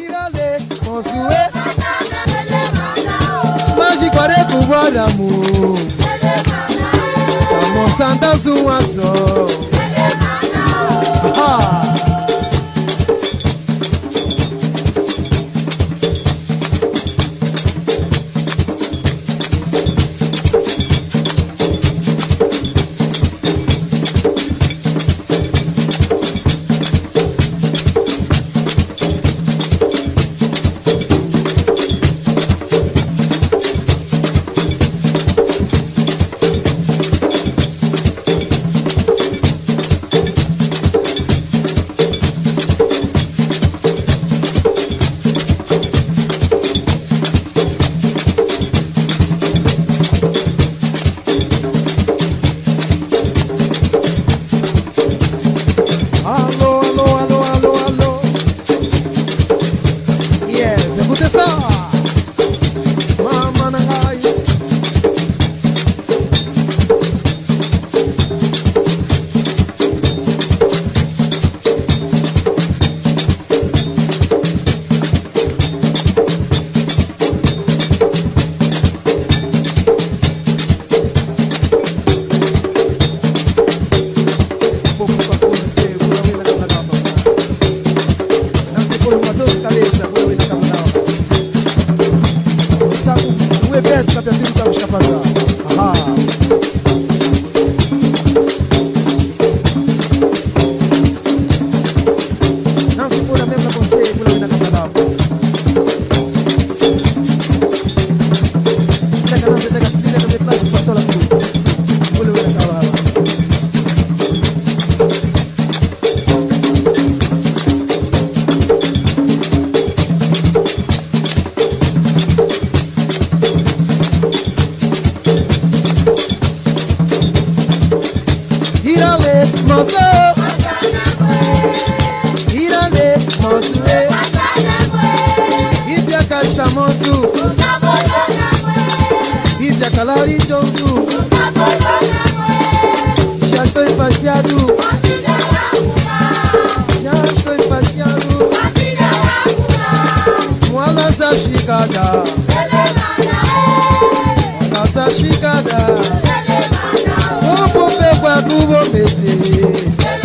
ìrọ̀lẹ́ mọ̀sùwé. májì kọ́dé kù bọ́dà mú. sàmọ̀ santa sún wa sọ. está cabecinho tá está chapadão. Ahá. Não se pula mesmo você, pula. da mọ̀tò. Ìrànlẹ̀ mọ̀túwé. Ibi àkàṣà mọ̀tù. Ibi àkàlárí jọ̀ǹtù. Ṣàtò ìfàṣíàdù. Ṣàtò ìfàṣíàdù. Wọ́n lọ sá ṣìkàdà. Kàṣà ṣìkàdà. Wọ́n kò fẹ́ gbàdúgbò mèsì. Yeah.